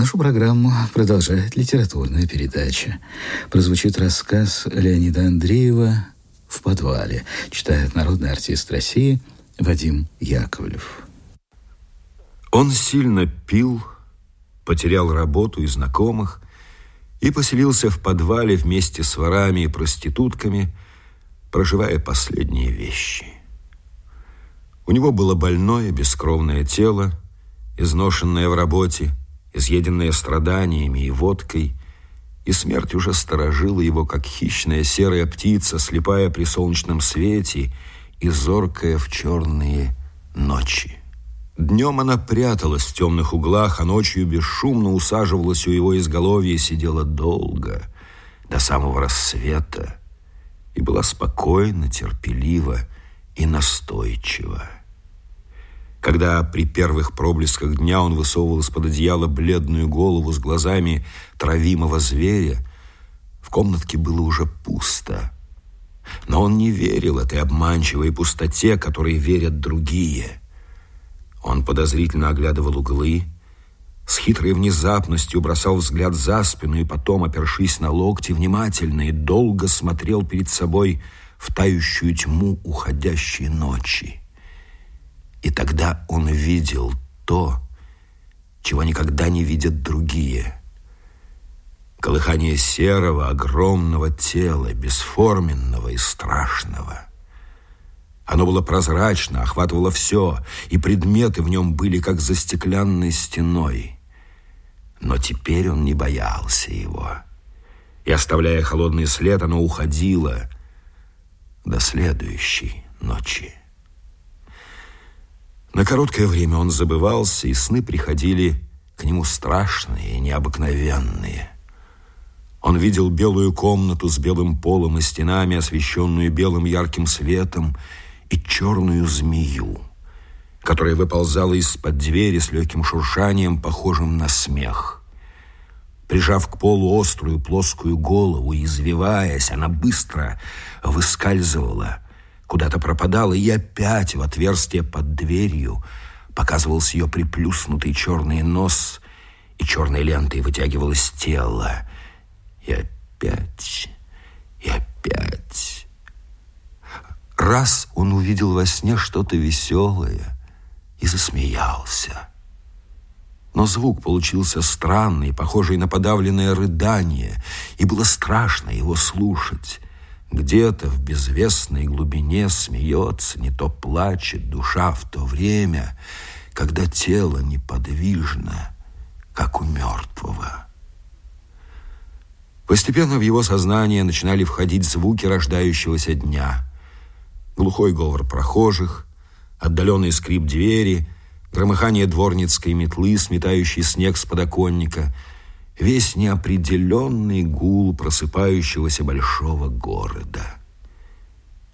Нашу программу продолжает литературная передача. Прозвучит рассказ Леонида Андреева «В подвале». Читает народный артист России Вадим Яковлев. Он сильно пил, потерял работу и знакомых и поселился в подвале вместе с ворами и проститутками, проживая последние вещи. У него было больное, бескровное тело, изношенное в работе, изъеденное страданиями и водкой, и смерть уже сторожила его, как хищная серая птица, слепая при солнечном свете и зоркая в черные ночи. Днем она пряталась в темных углах, а ночью бесшумно усаживалась у его изголовья и сидела долго, до самого рассвета, и была спокойна, терпелива и настойчива. Когда при первых проблесках дня он высовывал из-под одеяла бледную голову с глазами травимого зверя, в комнатке было уже пусто. Но он не верил этой обманчивой пустоте, которой верят другие. Он подозрительно оглядывал углы, с хитрой внезапностью бросал взгляд за спину и потом, опершись на локти, внимательно и долго смотрел перед собой в тающую тьму уходящей ночи. И тогда он видел то, чего никогда не видят другие. Колыхание серого, огромного тела, бесформенного и страшного. Оно было прозрачно, охватывало все, и предметы в нем были как за стеклянной стеной. Но теперь он не боялся его. И, оставляя холодный след, оно уходило до следующей ночи. На короткое время он забывался, и сны приходили к нему страшные и необыкновенные. Он видел белую комнату с белым полом и стенами, освещенную белым ярким светом, и черную змею, которая выползала из-под двери с легким шуршанием, похожим на смех. Прижав к полу острую плоскую голову извиваясь, она быстро выскальзывала куда-то пропадала, и опять в отверстие под дверью показывался ее приплюснутый черный нос, и черной лентой вытягивалось тело. И опять, и опять. Раз он увидел во сне что-то веселое и засмеялся. Но звук получился странный, похожий на подавленное рыдание, и было страшно его слушать. Где-то в безвестной глубине смеется, не то плачет душа в то время, когда тело неподвижно, как у мертвого. Постепенно в его сознание начинали входить звуки рождающегося дня. Глухой говор прохожих, отдаленный скрип двери, громыхание дворницкой метлы, сметающей снег с подоконника — весь неопределенный гул просыпающегося большого города.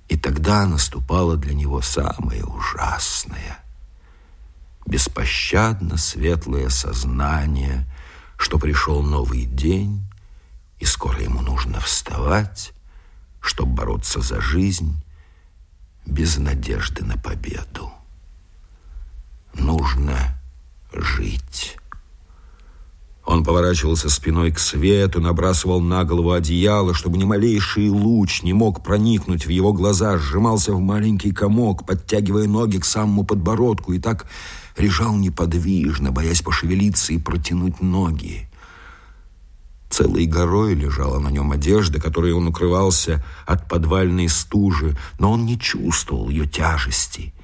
И тогда наступало для него самое ужасное, беспощадно светлое сознание, что пришел новый день, и скоро ему нужно вставать, чтобы бороться за жизнь без надежды на победу. Нужно жить. Он поворачивался спиной к свету, набрасывал на голову одеяло, чтобы ни малейший луч не мог проникнуть в его глаза, сжимался в маленький комок, подтягивая ноги к самому подбородку, и так лежал неподвижно, боясь пошевелиться и протянуть ноги. Целой горой лежала на нем одежда, которой он укрывался от подвальной стужи, но он не чувствовал ее тяжести,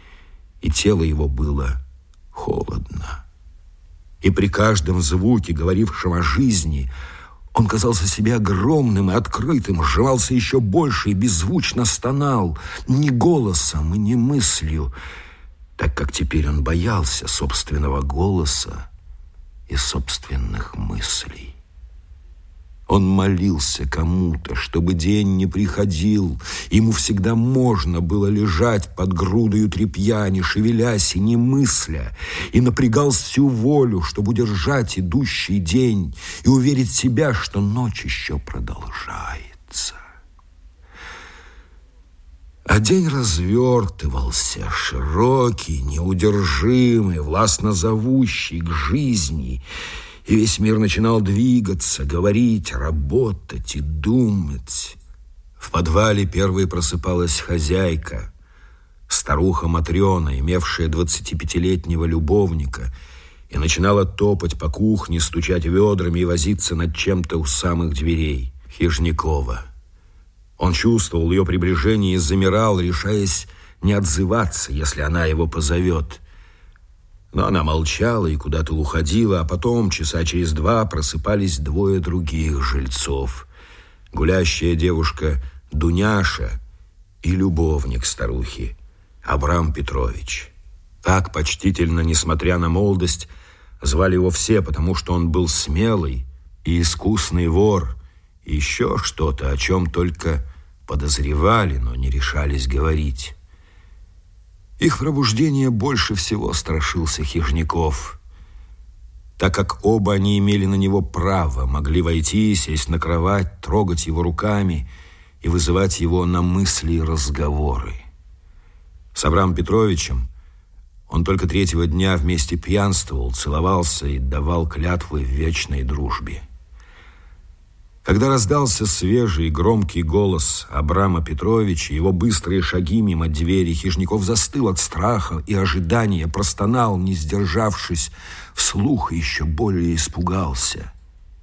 и тело его было холодно и при каждом звуке, говорившем о жизни, он казался себе огромным и открытым, сжимался еще больше и беззвучно стонал, ни голосом и ни мыслью, так как теперь он боялся собственного голоса и собственных мыслей. Он молился кому-то, чтобы день не приходил. Ему всегда можно было лежать под грудою тряпья, не шевелясь и не мысля, и напрягал всю волю, чтобы удержать идущий день и уверить себя, что ночь еще продолжается. А день развертывался, широкий, неудержимый, властно зовущий к жизни, и весь мир начинал двигаться, говорить, работать и думать. В подвале первой просыпалась хозяйка, старуха Матрена, имевшая двадцатипятилетнего любовника, и начинала топать по кухне, стучать ведрами и возиться над чем-то у самых дверей Хижникова. Он чувствовал ее приближение и замирал, решаясь не отзываться, если она его позовет. Но она молчала и куда-то уходила, а потом, часа через два, просыпались двое других жильцов. Гулящая девушка Дуняша и любовник старухи Абрам Петрович. Так почтительно, несмотря на молодость, звали его все, потому что он был смелый и искусный вор, и еще что-то, о чем только подозревали, но не решались говорить. Их пробуждение больше всего страшился Хижников, так как оба они имели на него право, могли войти, сесть на кровать, трогать его руками и вызывать его на мысли и разговоры. С Абрамом Петровичем он только третьего дня вместе пьянствовал, целовался и давал клятвы в вечной дружбе. Когда раздался свежий громкий голос Абрама Петровича, его быстрые шаги мимо двери, Хижников застыл от страха и ожидания, простонал, не сдержавшись, вслух еще более испугался.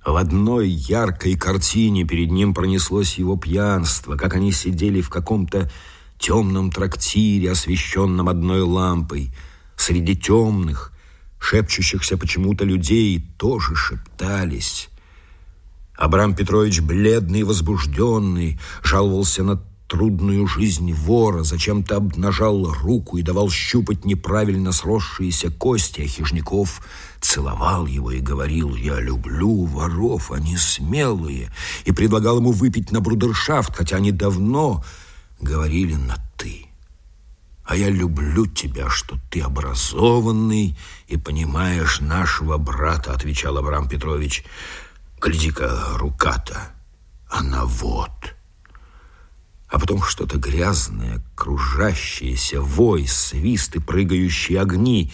В одной яркой картине перед ним пронеслось его пьянство, как они сидели в каком-то темном трактире, освещенном одной лампой, среди темных, шепчущихся почему-то людей, тоже шептались. Абрам Петрович, бледный и возбужденный, жаловался на трудную жизнь вора, зачем-то обнажал руку и давал щупать неправильно сросшиеся кости, а Хижников целовал его и говорил «Я люблю воров, они смелые», и предлагал ему выпить на брудершафт, хотя они давно говорили на «ты». А я люблю тебя, что ты образованный и понимаешь нашего брата, отвечал Абрам Петрович. Гляди-ка, рука-то, она вот. А потом что-то грязное, кружащееся, вой, свист и прыгающие огни.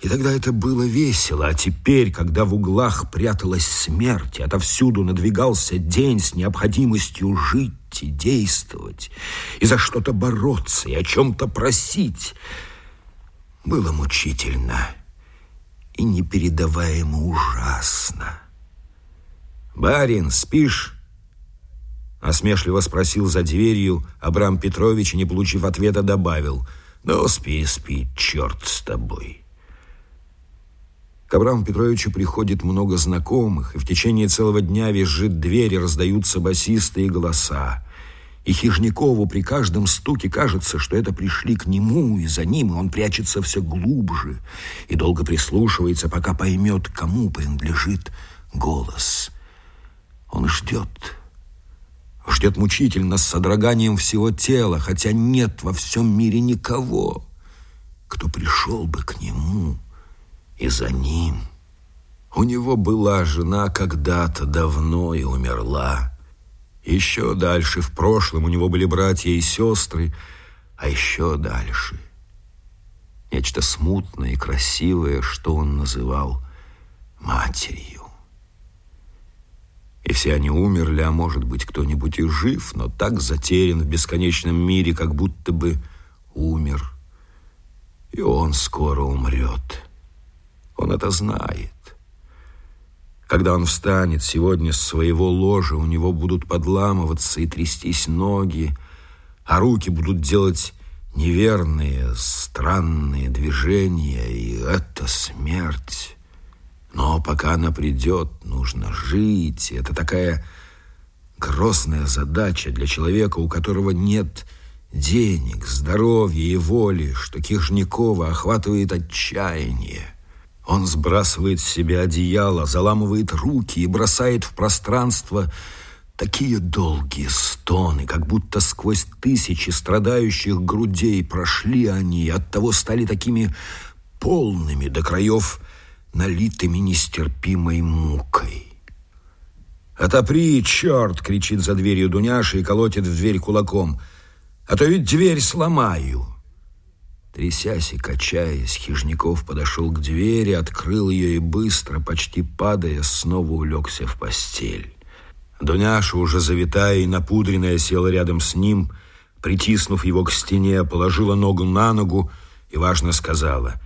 И тогда это было весело, а теперь, когда в углах пряталась смерть, отовсюду надвигался день с необходимостью жить и действовать, и за что-то бороться, и о чем-то просить, было мучительно и непередаваемо ужасно. «Барин, спишь?» Осмешливо спросил за дверью Абрам Петрович не получив ответа, добавил «Ну, спи, спи, черт с тобой». К Абраму Петровичу приходит много знакомых, и в течение целого дня визжит дверь, и раздаются басистые голоса. И Хижникову при каждом стуке кажется, что это пришли к нему, и за ним, и он прячется все глубже, и долго прислушивается, пока поймет, кому принадлежит голос – он ждет. Ждет мучительно, с содроганием всего тела, хотя нет во всем мире никого, кто пришел бы к нему и за ним. У него была жена когда-то давно и умерла. Еще дальше, в прошлом, у него были братья и сестры, а еще дальше нечто смутное и красивое, что он называл матерью. И все они умерли, а может быть, кто-нибудь и жив, но так затерян в бесконечном мире, как будто бы умер. И он скоро умрет. Он это знает. Когда он встанет сегодня с своего ложа, у него будут подламываться и трястись ноги, а руки будут делать неверные, странные движения, и это смерть. Но пока она придет, нужно жить. Это такая грозная задача для человека, у которого нет денег, здоровья и воли, что Кишникова охватывает отчаяние. Он сбрасывает с себя одеяло, заламывает руки и бросает в пространство такие долгие стоны, как будто сквозь тысячи страдающих грудей прошли они, и оттого стали такими полными до краев налитыми нестерпимой мукой. «Отопри, черт!» — кричит за дверью Дуняша и колотит в дверь кулаком. «А то ведь дверь сломаю!» Трясясь и качаясь, Хижников подошел к двери, открыл ее и быстро, почти падая, снова улегся в постель. Дуняша, уже завитая и напудренная, села рядом с ним, притиснув его к стене, положила ногу на ногу и важно сказала,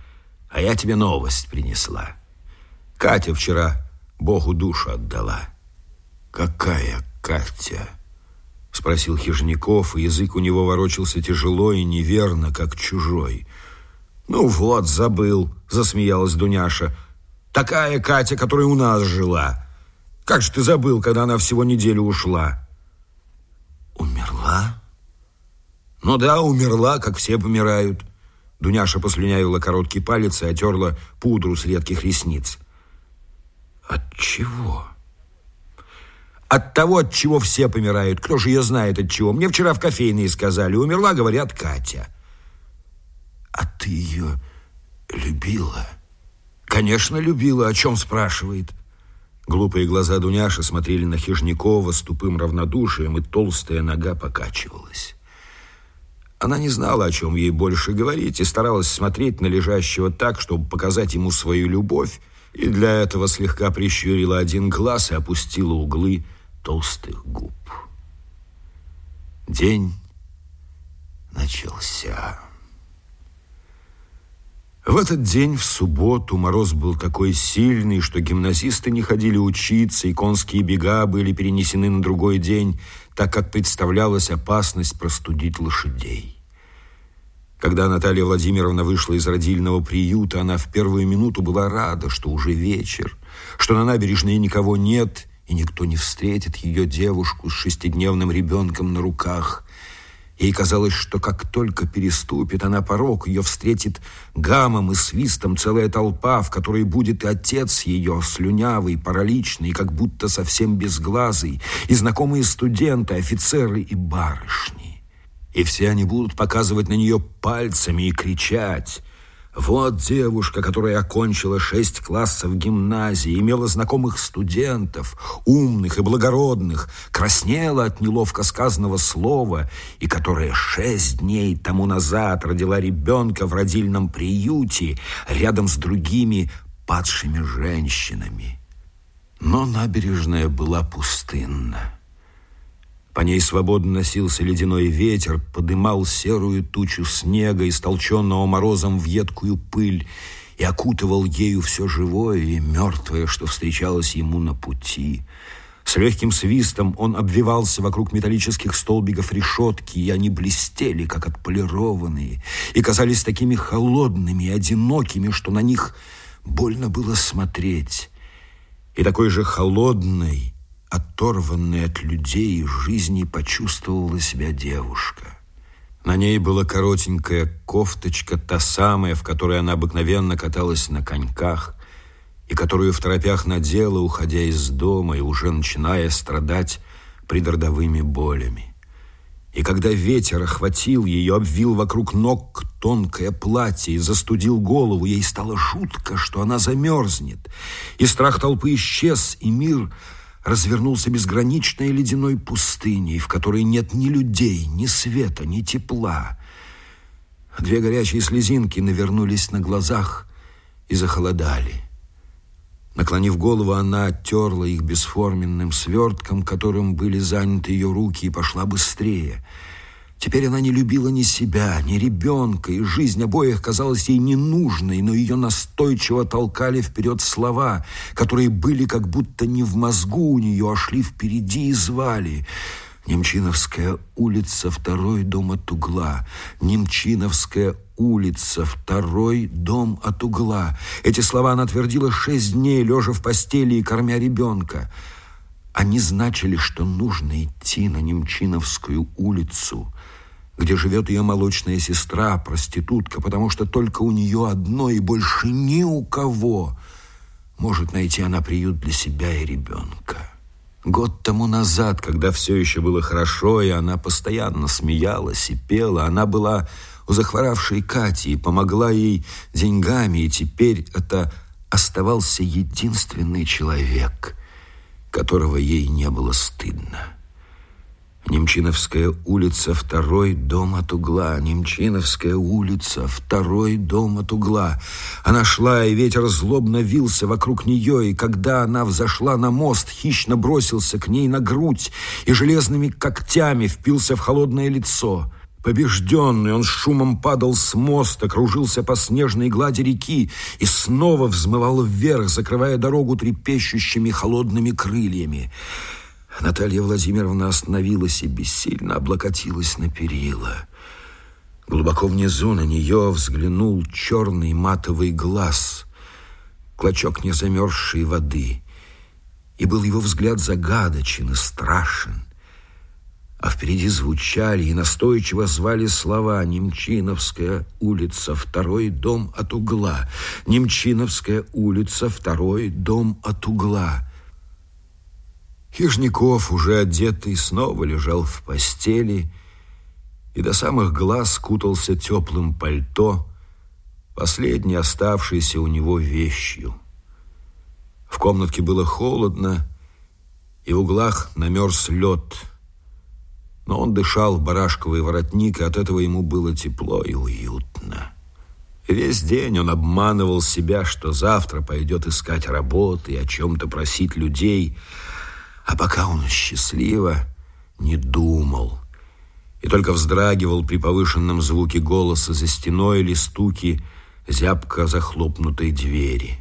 «А я тебе новость принесла. Катя вчера Богу душу отдала». «Какая Катя?» Спросил Хижников, и язык у него ворочался тяжело и неверно, как чужой. «Ну вот, забыл», — засмеялась Дуняша. «Такая Катя, которая у нас жила. Как же ты забыл, когда она всего неделю ушла?» «Умерла?» «Ну да, умерла, как все помирают». Дуняша послюнявила короткий палец и отерла пудру с редких ресниц. «От чего?» От того, от чего все помирают. Кто же ее знает от чего? Мне вчера в кофейной сказали. Умерла, говорят, Катя. А ты ее любила? Конечно, любила. О чем спрашивает? Глупые глаза Дуняши смотрели на Хижникова с тупым равнодушием, и толстая нога покачивалась. Она не знала, о чем ей больше говорить, и старалась смотреть на лежащего так, чтобы показать ему свою любовь, и для этого слегка прищурила один глаз и опустила углы толстых губ. День начался. В этот день, в субботу, мороз был такой сильный, что гимназисты не ходили учиться, и конские бега были перенесены на другой день, так как представлялась опасность простудить лошадей. Когда Наталья Владимировна вышла из родильного приюта, она в первую минуту была рада, что уже вечер, что на набережной никого нет, и никто не встретит ее девушку с шестидневным ребенком на руках. Ей казалось, что как только переступит она порог, ее встретит гамом и свистом целая толпа, в которой будет и отец ее, слюнявый, параличный, как будто совсем безглазый, и знакомые студенты, офицеры и барышни. И все они будут показывать на нее пальцами и кричать – вот девушка, которая окончила шесть классов гимназии, имела знакомых студентов, умных и благородных, краснела от неловко сказанного слова и которая шесть дней тому назад родила ребенка в родильном приюте рядом с другими падшими женщинами. Но набережная была пустынна. По ней свободно носился ледяной ветер, подымал серую тучу снега, истолченного морозом в едкую пыль, и окутывал ею все живое и мертвое, что встречалось ему на пути. С легким свистом он обвивался вокруг металлических столбиков решетки, и они блестели, как отполированные, и казались такими холодными и одинокими, что на них больно было смотреть. И такой же холодной, оторванной от людей и жизни, почувствовала себя девушка. На ней была коротенькая кофточка, та самая, в которой она обыкновенно каталась на коньках, и которую в торопях надела, уходя из дома и уже начиная страдать предродовыми болями. И когда ветер охватил ее, обвил вокруг ног тонкое платье и застудил голову, ей стало жутко, что она замерзнет. И страх толпы исчез, и мир развернулся безграничной ледяной пустыней, в которой нет ни людей, ни света, ни тепла. Две горячие слезинки навернулись на глазах и захолодали. Наклонив голову, она оттерла их бесформенным свертком, которым были заняты ее руки, и пошла быстрее — Теперь она не любила ни себя, ни ребенка, и жизнь обоих казалась ей ненужной, но ее настойчиво толкали вперед слова, которые были как будто не в мозгу у нее, а шли впереди и звали. Немчиновская улица, второй дом от угла. Немчиновская улица, второй дом от угла. Эти слова она твердила шесть дней, лежа в постели и кормя ребенка. Они значили, что нужно идти на Немчиновскую улицу, где живет ее молочная сестра, проститутка, потому что только у нее одно и больше ни у кого может найти она приют для себя и ребенка. Год тому назад, когда все еще было хорошо, и она постоянно смеялась и пела, она была у захворавшей Кати и помогла ей деньгами, и теперь это оставался единственный человек, которого ей не было стыдно. Немчиновская улица, второй дом от угла. Немчиновская улица, второй дом от угла. Она шла, и ветер злобно вился вокруг нее, и когда она взошла на мост, хищно бросился к ней на грудь и железными когтями впился в холодное лицо. Побежденный, он шумом падал с моста, кружился по снежной глади реки и снова взмывал вверх, закрывая дорогу трепещущими холодными крыльями. Наталья Владимировна остановилась и бессильно облокотилась на перила. Глубоко внизу на нее взглянул черный матовый глаз, клочок незамерзшей воды. И был его взгляд загадочен и страшен. А впереди звучали и настойчиво звали слова «Немчиновская улица, второй дом от угла». «Немчиновская улица, второй дом от угла». Хижников, уже одетый, снова лежал в постели и до самых глаз кутался теплым пальто, последней оставшейся у него вещью. В комнатке было холодно, и в углах намерз лед, но он дышал барашковый воротник, и от этого ему было тепло и уютно. Весь день он обманывал себя, что завтра пойдет искать работы и о чем-то просить людей – а пока он счастливо не думал и только вздрагивал при повышенном звуке голоса за стеной или стуки зябко захлопнутой двери.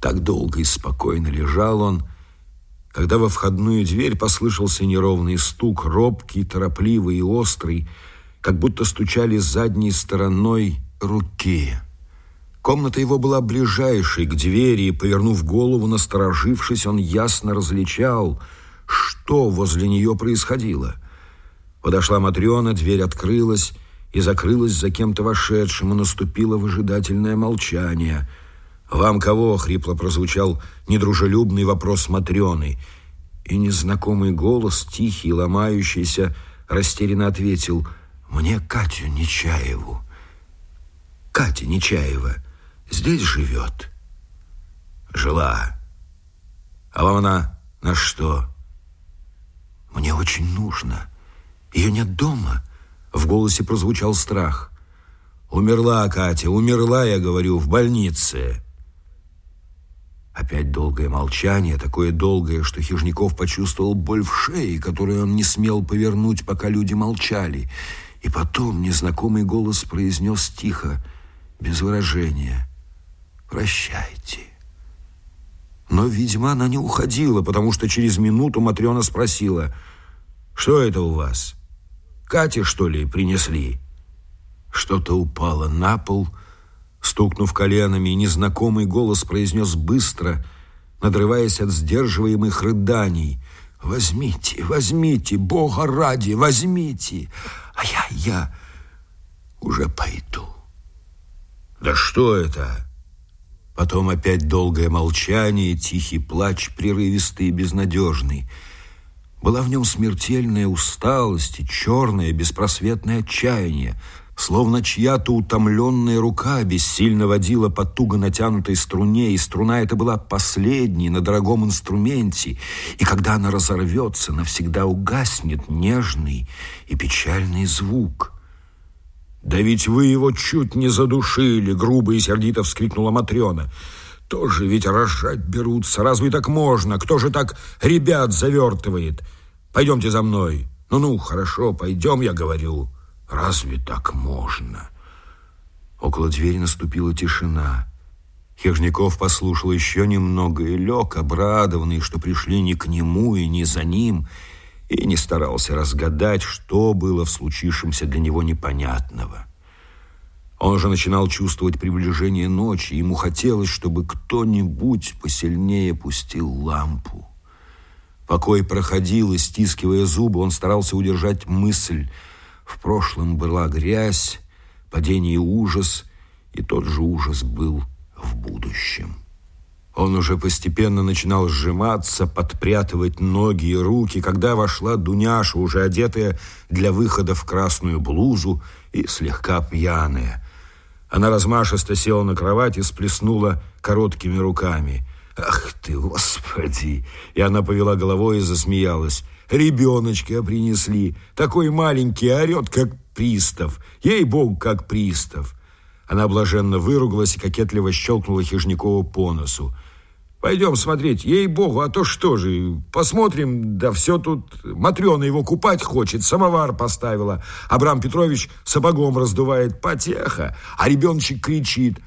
Так долго и спокойно лежал он, когда во входную дверь послышался неровный стук, робкий, торопливый и острый, как будто стучали задней стороной руки. Комната его была ближайшей к двери, и, повернув голову, насторожившись, он ясно различал, что возле нее происходило. Подошла Матрена, дверь открылась и закрылась за кем-то вошедшим, и наступило выжидательное молчание. «Вам кого?» — хрипло прозвучал недружелюбный вопрос Матрены. И незнакомый голос, тихий, ломающийся, растерянно ответил «Мне Катю Нечаеву». «Катя Нечаева» здесь живет. Жила. А вам она на что? Мне очень нужно. Ее нет дома. В голосе прозвучал страх. Умерла Катя, умерла, я говорю, в больнице. Опять долгое молчание, такое долгое, что Хижников почувствовал боль в шее, которую он не смел повернуть, пока люди молчали. И потом незнакомый голос произнес тихо, без выражения. Прощайте. Но, видимо, она не уходила, потому что через минуту Матрена спросила, «Что это у вас? Кате, что ли, принесли?» Что-то упало на пол, стукнув коленами, и незнакомый голос произнес быстро, надрываясь от сдерживаемых рыданий, «Возьмите, возьмите, Бога ради, возьмите, а я, я уже пойду». «Да что это?» Потом опять долгое молчание, тихий плач, прерывистый и безнадежный. Была в нем смертельная усталость и черное беспросветное отчаяние, словно чья-то утомленная рука бессильно водила по туго натянутой струне, и струна эта была последней на дорогом инструменте, и когда она разорвется, навсегда угаснет нежный и печальный звук — «Да ведь вы его чуть не задушили!» — грубо и сердито вскрикнула Матрена. «Тоже ведь рожать берутся. Разве так можно? Кто же так ребят завертывает? Пойдемте за мной. Ну-ну, хорошо, пойдем, я говорю. Разве так можно?» Около двери наступила тишина. Хижников послушал еще немного и лег, обрадованный, что пришли не к нему и не за ним, — и не старался разгадать, что было в случившемся для него непонятного. Он уже начинал чувствовать приближение ночи, ему хотелось, чтобы кто-нибудь посильнее пустил лампу. Покой проходил, и, стискивая зубы, он старался удержать мысль. В прошлом была грязь, падение и ужас, и тот же ужас был в будущем. Он уже постепенно начинал сжиматься, подпрятывать ноги и руки, когда вошла Дуняша, уже одетая для выхода в красную блузу и слегка пьяная. Она размашисто села на кровать и сплеснула короткими руками. Ах ты, господи! И она повела головой и засмеялась. Ребеночка принесли. Такой маленький, орет, как пристав. Ей-богу, как пристав. Она блаженно выругалась и кокетливо щелкнула Хижникова по носу. Пойдем смотреть, ей-богу, а то что же, посмотрим, да все тут... Матрена его купать хочет, самовар поставила. Абрам Петрович сапогом раздувает потеха, а ребеночек кричит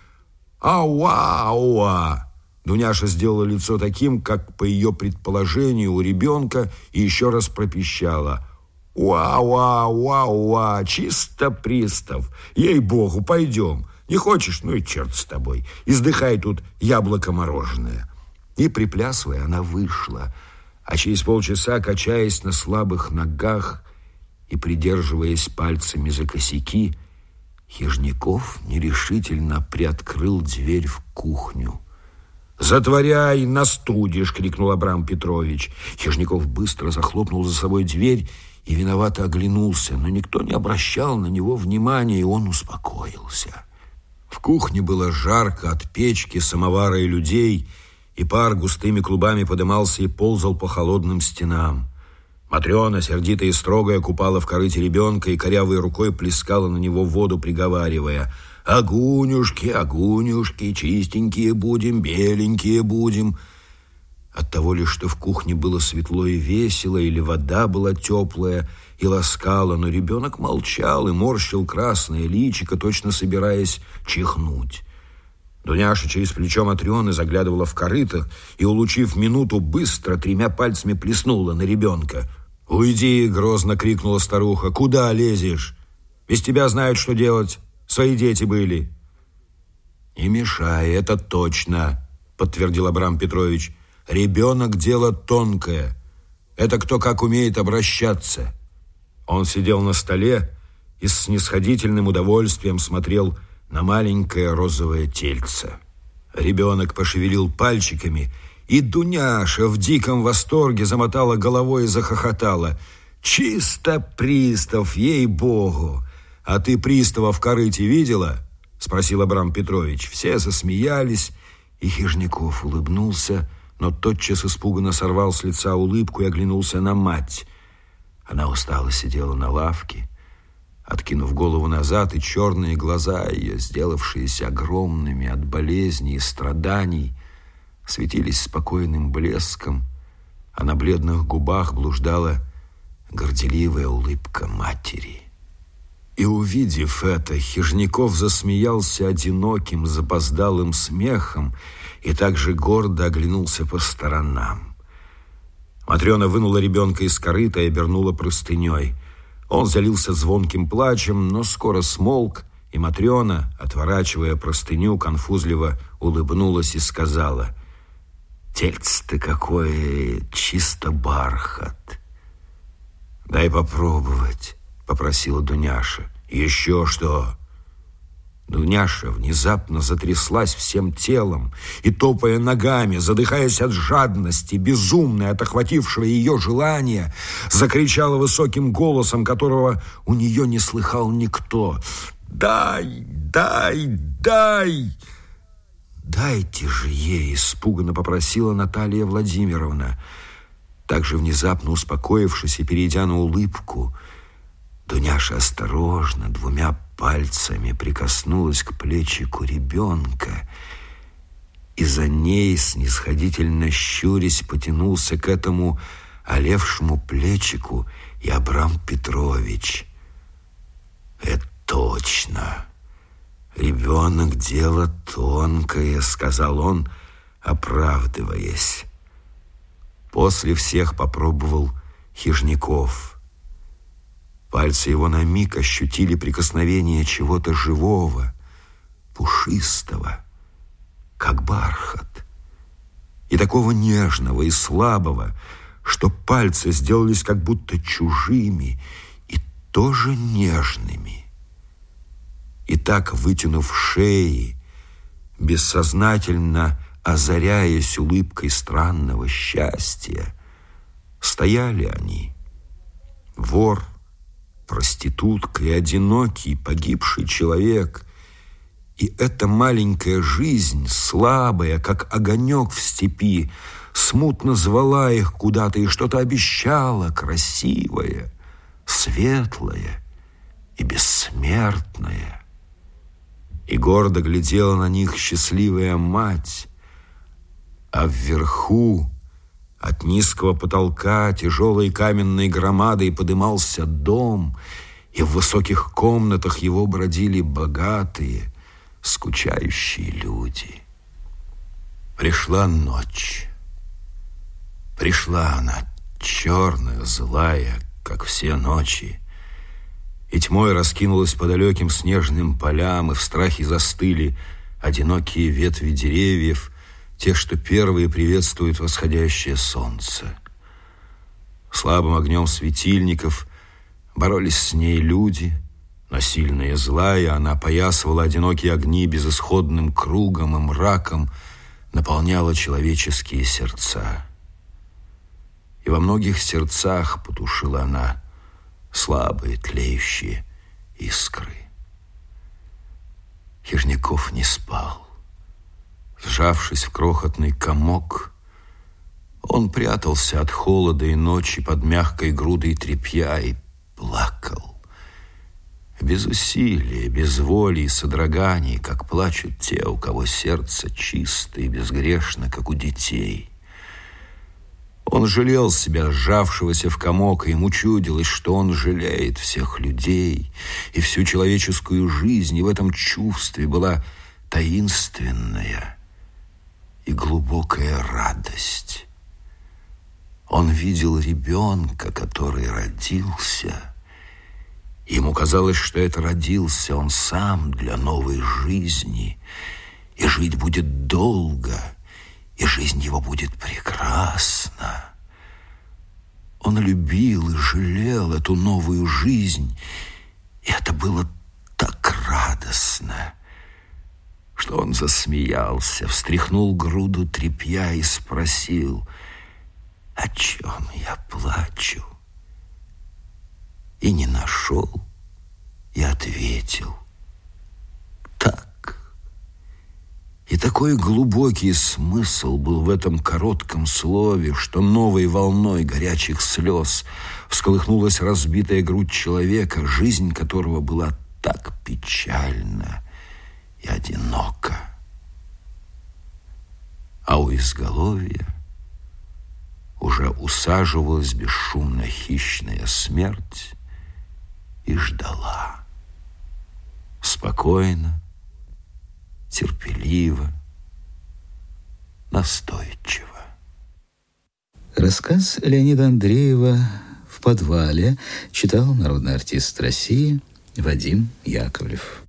«Ауа, ауа!» Дуняша сделала лицо таким, как, по ее предположению, у ребенка, и еще раз пропищала «Уа-уа-уа-уа, чисто пристав! Ей-богу, пойдем! Не хочешь? Ну и черт с тобой! Издыхай тут яблоко мороженое!» И, приплясывая, она вышла, а через полчаса, качаясь на слабых ногах и придерживаясь пальцами за косяки, Хижников нерешительно приоткрыл дверь в кухню. «Затворяй, настудишь!» — крикнул Абрам Петрович. Хижников быстро захлопнул за собой дверь и виновато оглянулся, но никто не обращал на него внимания, и он успокоился. В кухне было жарко от печки, самовара и людей — и пар густыми клубами подымался и ползал по холодным стенам. Матрена, сердитая и строгая, купала в корыте ребенка и корявой рукой плескала на него воду, приговаривая «Огунюшки, огунюшки, чистенькие будем, беленькие будем». От того ли, что в кухне было светло и весело, или вода была теплая и ласкала, но ребенок молчал и морщил красное личико, точно собираясь чихнуть. Дуняша через плечо Матрёны заглядывала в корыто и, улучив минуту, быстро тремя пальцами плеснула на ребенка. «Уйди!» — грозно крикнула старуха. «Куда лезешь? Без тебя знают, что делать. Свои дети были». «Не мешай, это точно», — подтвердил Абрам Петрович. «Ребенок — дело тонкое. Это кто как умеет обращаться». Он сидел на столе и с снисходительным удовольствием смотрел на маленькое розовое тельце. Ребенок пошевелил пальчиками, и Дуняша в диком восторге замотала головой и захохотала. «Чисто пристав, ей-богу! А ты пристава в корыте видела?» — спросил Абрам Петрович. Все засмеялись, и Хижников улыбнулся, но тотчас испуганно сорвал с лица улыбку и оглянулся на мать. Она устало сидела на лавке, откинув голову назад, и черные глаза ее, сделавшиеся огромными от болезней и страданий, светились спокойным блеском, а на бледных губах блуждала горделивая улыбка матери. И, увидев это, Хижников засмеялся одиноким, запоздалым смехом и также гордо оглянулся по сторонам. Матрена вынула ребенка из корыта и обернула простыней – он залился звонким плачем, но скоро смолк, и Матрена, отворачивая простыню, конфузливо улыбнулась и сказала, «Тельце-то какое чисто бархат!» «Дай попробовать», — попросила Дуняша. «Еще что?» Дуняша внезапно затряслась всем телом и, топая ногами, задыхаясь от жадности, безумной от охватившего ее желания, закричала высоким голосом, которого у нее не слыхал никто. «Дай! Дай! Дай!» «Дайте же ей!» — испуганно попросила Наталья Владимировна. Также внезапно успокоившись и перейдя на улыбку, Дуняша осторожно двумя пальцами прикоснулась к плечику ребенка, и за ней, снисходительно щурясь, потянулся к этому олевшему плечику и Абрам Петрович. «Это точно! Ребенок — дело тонкое», — сказал он, оправдываясь. После всех попробовал Хижников — Пальцы его на миг ощутили прикосновение чего-то живого, пушистого, как бархат, и такого нежного и слабого, что пальцы сделались как будто чужими и тоже нежными. И так, вытянув шеи, бессознательно озаряясь улыбкой странного счастья, стояли они, вор проститутка и одинокий погибший человек, И эта маленькая жизнь, слабая, как огонек в степи, смутно звала их куда-то и что-то обещала красивое, светлое и бессмертное. И гордо глядела на них счастливая мать, а вверху от низкого потолка тяжелой каменной громадой подымался дом, и в высоких комнатах его бродили богатые, скучающие люди. Пришла ночь. Пришла она, черная, злая, как все ночи, и тьмой раскинулась по далеким снежным полям, и в страхе застыли одинокие ветви деревьев, те, что первые приветствуют восходящее солнце. Слабым огнем светильников боролись с ней люди, но сильная и злая она поясывала одинокие огни безысходным кругом и мраком, наполняла человеческие сердца. И во многих сердцах потушила она слабые тлеющие искры. Хижняков не спал. Сжавшись в крохотный комок, он прятался от холода и ночи под мягкой грудой тряпья и плакал. Без усилия, без воли и содроганий, как плачут те, у кого сердце чисто и безгрешно, как у детей. Он жалел себя, сжавшегося в комок, и ему чудилось, что он жалеет всех людей и всю человеческую жизнь, и в этом чувстве была таинственная, и глубокая радость. Он видел ребенка, который родился. Ему казалось, что это родился он сам для новой жизни, и жить будет долго, и жизнь его будет прекрасна. Он любил и жалел эту новую жизнь, и это было так радостно что он засмеялся, встряхнул груду тряпья и спросил, о чем я плачу? И не нашел, и ответил, так. И такой глубокий смысл был в этом коротком слове, что новой волной горячих слез всколыхнулась разбитая грудь человека, жизнь которого была так печальна, и одиноко. А у изголовья уже усаживалась бесшумно хищная смерть и ждала. Спокойно, терпеливо, настойчиво. Рассказ Леонида Андреева «В подвале» читал народный артист России Вадим Яковлев.